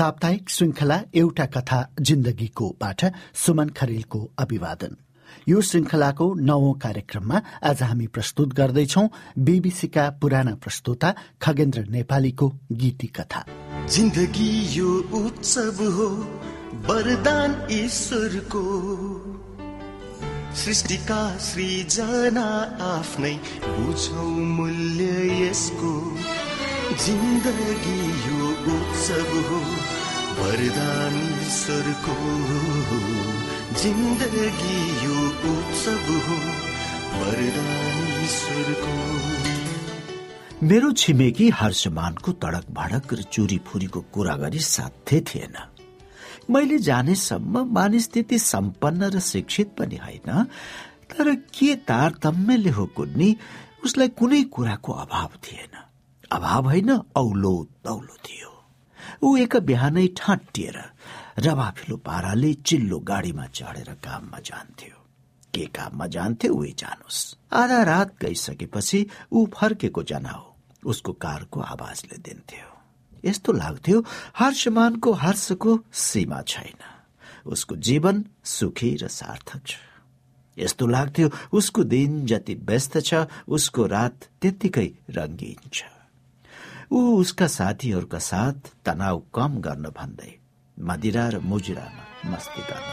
साप्ताहिक श्रृङ्खला एउटा कथा जिन्दगीको बाट सुमन खरेलको अभिवादन। यो श्रृङ्खलाको नवौं कार्यक्रममा आज हामी प्रस्तुत गर्दैछौ बीबीसीका पुराना प्रस्तोता खगेन्द्र नेपालीको गीती कथा जिन्दगी यो उत्सव हो वरदान ईश्वरको। सृष्टिका सृजना आफ्नै बुझौ मूल्य यसको। जिन्दगी यो उत्सव हो वरदान ईश्वरको जिन्दगी यो उत्सव हो वरदान ईश्वरको मेरो छिमेकी हर्षमानको तडक भडक र चुरी फुरीको कुरा गरी साध्य थिएन। मैले जानेसम्म मानिस त्यति सम्पन्न र शिक्षित पनि होइन तर के तारतम्यले हो कुन्नी उसलाई कुनै कुराको अभाव थिएन। अभाव होइन औलो दौलो थियो। ऊ एक बिहानै ठाँटिएर रवाफिलो पाराले चिल्लो गाडीमा चढेर काममा जान्थ्यो। के काममा जान्थ्यो उही जानोस्। आधा रात गइसकेपछि ऊ फर्केको जनाओ उसको कारको आवाजले दिन्थ्यो। यस्तो लाग्थ्यो हर्षमानको हर्षको सीमा छैन। उसको जीवन सुखी र सार्थक छ। यस्तो लाग्थ्यो उसको दिन जति व्यस्त छ उसको रात त्यत्तिकै रङ्गीन छ। ऊ उसका साथीहरूका साथ तनाव कम गर्न भन्दै मदिरा र मुजुरामा मस्ती गर्न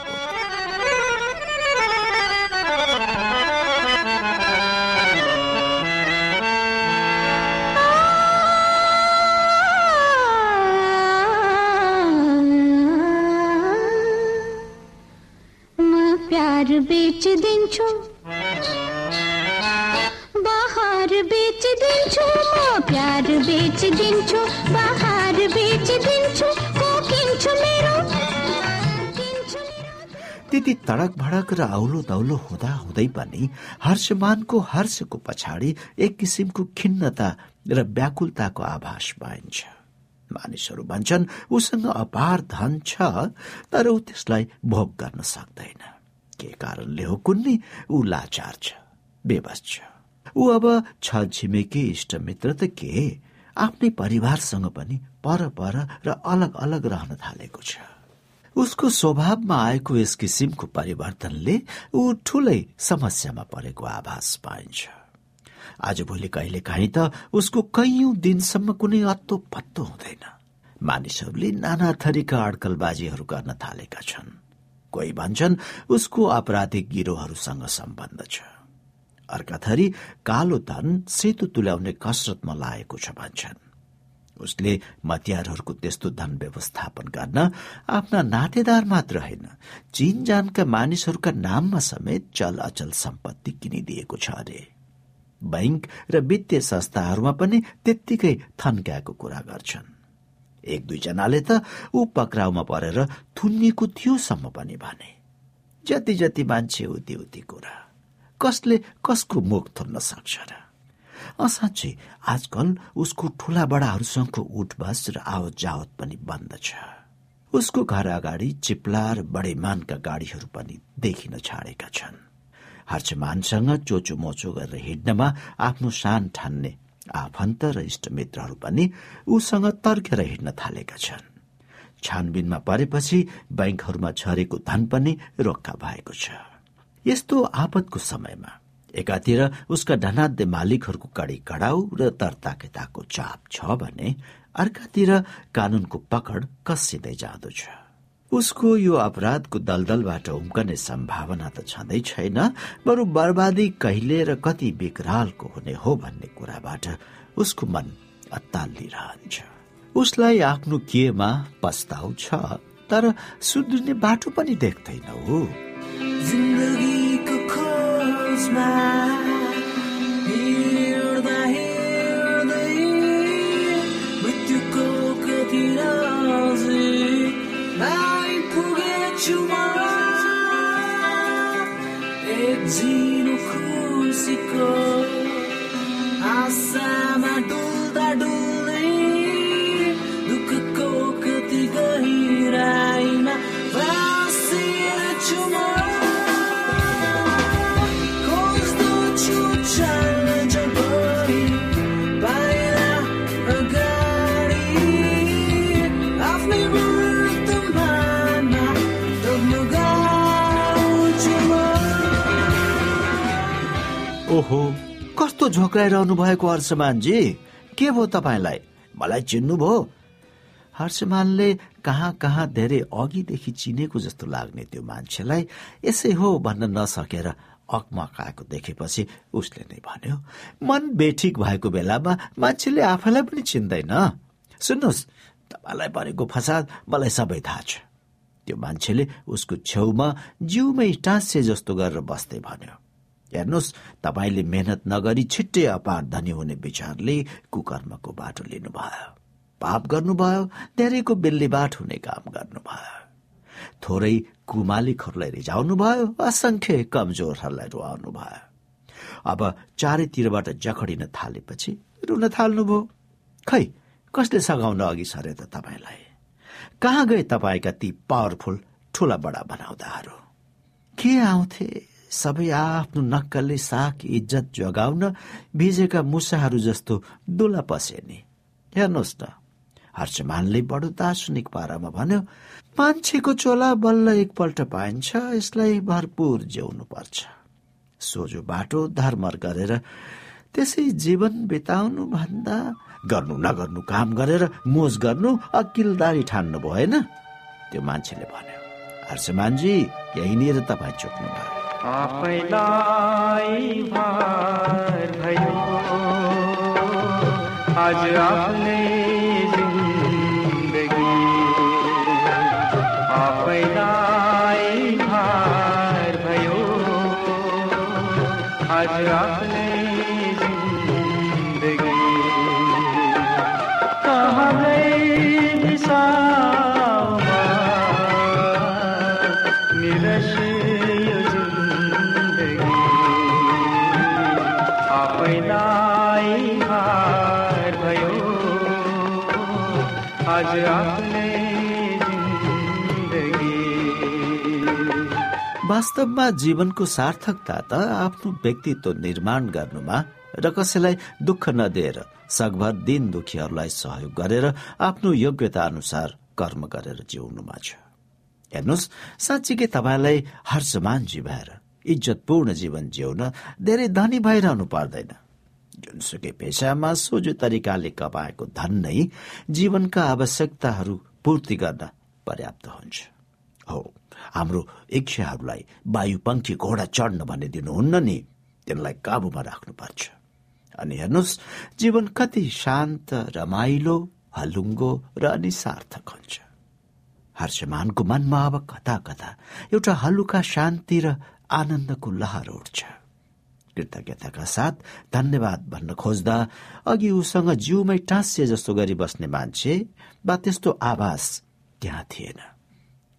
प्यार बेच दिन्छु दिन्छु बेचिदिन्छु बहार बेचिदिन्छु कोकिन्छु मेरो। त्यति तडक भडक र औलो दौलो हुँदा हुँदै पनि हर्षमानको हर्षको पछाडि एक किसिमको खिन्नता र व्याकुलताको आभास पाइन्छ। मानिसहरू भन्छन् उसँग अपार धन छ तर ऊ त्यसलाई भोग गर्न सक्दैन। के कारणले हो कुन्नी? ऊ लाचार छ बेबस छ। ऊ अब छ छिमेकी इष्टमित्र त के? आफ्नै परिवारसँग पनि पर पर र अलग अलग रहन थालेको छ। उसको स्वभावमा आएको यस किसिमको परिवर्तनले ऊ ठूलै समस्यामा परेको आभास पाइन्छ। आजभोलि कहिले काहीँ त उसको कैयौं दिनसम्म कुनै अत्तो पत्तो हुँदैन। मानिसहरूले नाना थरीका अड्कलबाजीहरू गर्न थालेका छन्। कोही भन्छन् उसको आपराधिक गिरोहरूसँग सम्बन्ध छ। अर्काथरी कालो धन सेतु तुल्याउने कसरतमा लागेको छ भन्छन्। उसले मतियारहरूको त्यस्तो धन व्यवस्थापन गर्न आफ्ना नातेदार मात्र होइन चीन जानका मानिसहरूका नाममा समेत चल अचल सम्पत्ति किनिदिएको छ अरे। बैंक र वित्तीय संस्थाहरूमा पनि त्यत्तिकै थन्क्याएको कुरा गर्छन्। एक दुईजनाले त ऊ पक्राउमा परेर थुनिएको थियोसम्म पनि भने। जति जति मान्छे उति उति कुरा। कसले कसको मुख थुन्न सक्छ र? असाँच्चै आजकल उसको ठूला बडाहरूसँगको उठबस र आवत जावत पनि बन्द छ। उसको घर अगाडि चिप्ला र बडेमानका गाडीहरू पनि देखिन छाडेका छन्। हर्षमानसँग चोचो मोचो गरेर हिँड्नमा आफ्नो सान ठान्ने आफन्त र इष्टमित्रहरू पनि उसँग तर्केर हिँड्न थालेका छन्। छानबिनमा परेपछि बैंकहरूमा छरेको धन पनि रोक्का भएको छ। यस्तो आपतको समयमा एकातिर उसका धनाध्य मालिकहरूको कडी कडाउ र तर्ताकेताको चाप छ भने अर्कातिर कानूनको पकड कसिँदै जाँदो छ। उसको यो अपराधको दलदलबाट उम्कने सम्भावना त छँदै छैन बरु बर्बादी कहिले र कति विकरालको हुने हो भन्ने कुराबाट उसको मन अत्तालिरहन्छ। उसलाई आफ्नो केमा पस्ताउ छ तर सुध्रिने बाटो पनि देख्दैन हो। जिन्दगीको smile. ओहो। कस्तो झोक्राइरहनु भएको हर्षमानजी? के भयो तपाईँलाई? मलाई चिन्नुभयो हर्षमानले कहाँ कहाँ धेरै अघिदेखि चिनेको जस्तो लाग्ने त्यो मान्छेलाई यसै हो भन्न नसकेर अकमकाएको देखेपछि उसले नै भन्यो मन बेठिक भएको बेलामा मान्छेले आफैलाई पनि चिन्दैन। सुन्नुहोस् तपाईँलाई परेको फसाद मलाई सबै थाहा छ। त्यो मान्छेले उसको छेउमा जिउमै टाँसे जस्तो गरेर बस्दै भन्यो। हेर्नुहोस् तपाईँले मेहनत नगरी छिट्टै अपार धनी हुने विचारले कुकर्मको बाटो लिनुभयो। पाप गर्नुभयो धेरैको बेल्लीबाट हुने काम गर्नुभयो। थोरै कुमालिकहरूलाई रिझाउनु भयो असंख्य कमजोरहरूलाई रुवाउनु भयो अब चारैतिरबाट जखडिन थालेपछि रुन थाल्नुभयो। खै कसले सघाउन अघि सरे त तपाईँलाई? कहाँ गए तपाईँका ती पावरफुल ठुला बडा बनाउँदाहरू? के आउँथे? सबै आफ्नो नक्कलले साख इज्जत जोगाउन भिजेका मुसाहरू जस्तो दुला पसे नि हेर्नुहोस् न हर्षमानले बडो दार्शनिक पारामा भन्यो मान्छेको चोला बल्ल एकपल्ट पाइन्छ यसलाई भरपूर जिउनु पर्छ सोझो बाटो धर्मर गरेर त्यसै जीवन बिताउनु भन्दा गर्नु नगर्नु काम गरेर मोज गर्नु अकिलदारी ठान्नु भएन त्यो मान्छेले भन्यो। हर्षमानजी यहीँनिर तपाईँ चुक्नु भयो आफैलाई भार भयो आज आफ्नै जिन्दगी आफैलाई भार भयो आज आफ्नै जिन्दगी आज आफ्नै जिन्दगी वास्तवमा जीवनको सार्थकता त आफ्नो व्यक्तित्व निर्माण गर्नुमा र कसैलाई दुःख नदिएर सकभर दिन दुखीहरूलाई सहयोग गरेर आफ्नो योग्यता अनुसार कर्म गरेर जिउनुमा छ। हेर्नुहोस् साँच्चीकै तपाईँलाई हर्षमानजी भएर इज्जतपूर्ण जीवन जिउन धेरै धनी भइरहनु पर्दैन। जुनसुकै पेसामा सोझो तरिकाले कमाएको धन नै जीवनका आवश्यकताहरू पूर्ति गर्न पर्याप्त हुन्छ। हो हाम्रो इच्छाहरूलाई वायुपङ्खी घोडा चढ्न भन्ने दिनुहुन्न नि। तिनलाई काबुमा राख्नुपर्छ। अनि हेर्नुहोस् जीवन कति शान्त रमाइलो हलुङ्गो र अनि सार्थक हुन्छ। हर्षमानको मनमा अब कता कता एउटा हलुका शान्ति र आनन्दको लहर उठ्छ। कृतज्ञताका साथ धन्यवाद भन्न खोज्दा अघि उसँग जिउमै टाँस्य जस्तो गरी बस्ने मान्छे वा त्यस्तो आवाज त्यहाँ थिएन।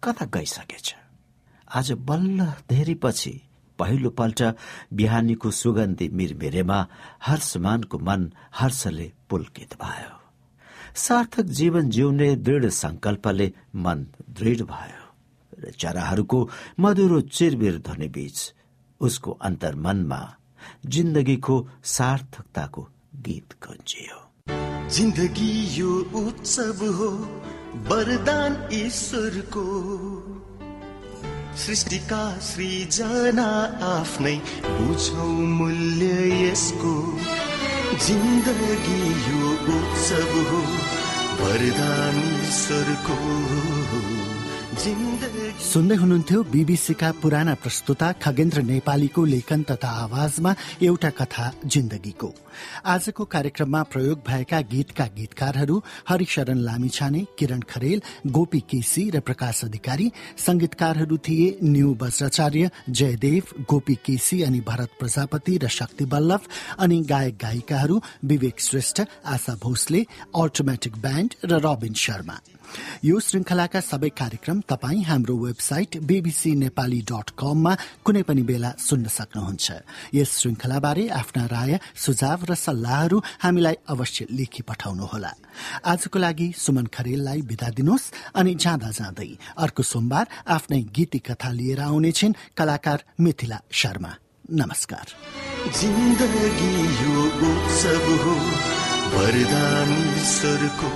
कता गइसकेछ? आज बल्ल धेरै पछि पहिलो पल्ट बिहानीको सुगन्धी मिरमिरेमा हर्षमानको मन हर्षले पुल्कित भयो। सार्थक जीवन जिउने दृढ संकल्पले मन दृढ भयो र चराहरूको मधुरो चिरबिर ध्वनि बीच उसको अन्तर्मनमा जिन्दगीको सार्थकताको गीत गुन्जियो। जिन्दगी यो उत्सव हो वरदान ईश्वरको। सृष्टिका सृजना आफ्नै बुझौ मूल्य यसको। जिन्दगी यो उत्सव हो वरदान ईश्वरको। जिन्दगी सुन्दै हुनुहुन्थ्यो बीबीसीका पुराना प्रस्तुता खगेन्द्र नेपालीको लेखन तथा आवाजमा एउटा कथा जिन्दगीको। आजको कार्यक्रममा प्रयोग भएका गीतका गीतकारहरू हरिशरण लामिछाने किरण खरेल गोपी केसी र प्रकाश अधिकारी संगीतकारहरू थिए न्यू वज्राचार्य जयदेव गोपी केसी अनि भरत प्रजापति र शक्ति बल्लभ अनि गायक गायिकाहरू विवेक श्रेष्ठ आशा भोसले अल्टोमेटिक ब्यान्ड र रबिन शर्मा। यो श्रृंखलाका सबै कार्यक्रम तपाईँ हाम्रो वेबसाइट बीबीसी नेपाली डट कममा कुनै पनि बेला सुन्न सक्नुहुन्छ। यस श्रृंखलाबारे आफ्ना राय सुझाव र सल्लाहहरू हामीलाई अवश्य लेखी पठाउनुहोला। आजको लागि सुमन खरेललाई विदा दिनुहोस् अनि जाँदा जाँदै अर्को सोमबार आफ्नै गीती कथा लिएर आउनेछिन् कलाकार मिथिला शर्मा। नमस्कार। जिन्दगी यो उत्सव हो। वरदान ईश्वरको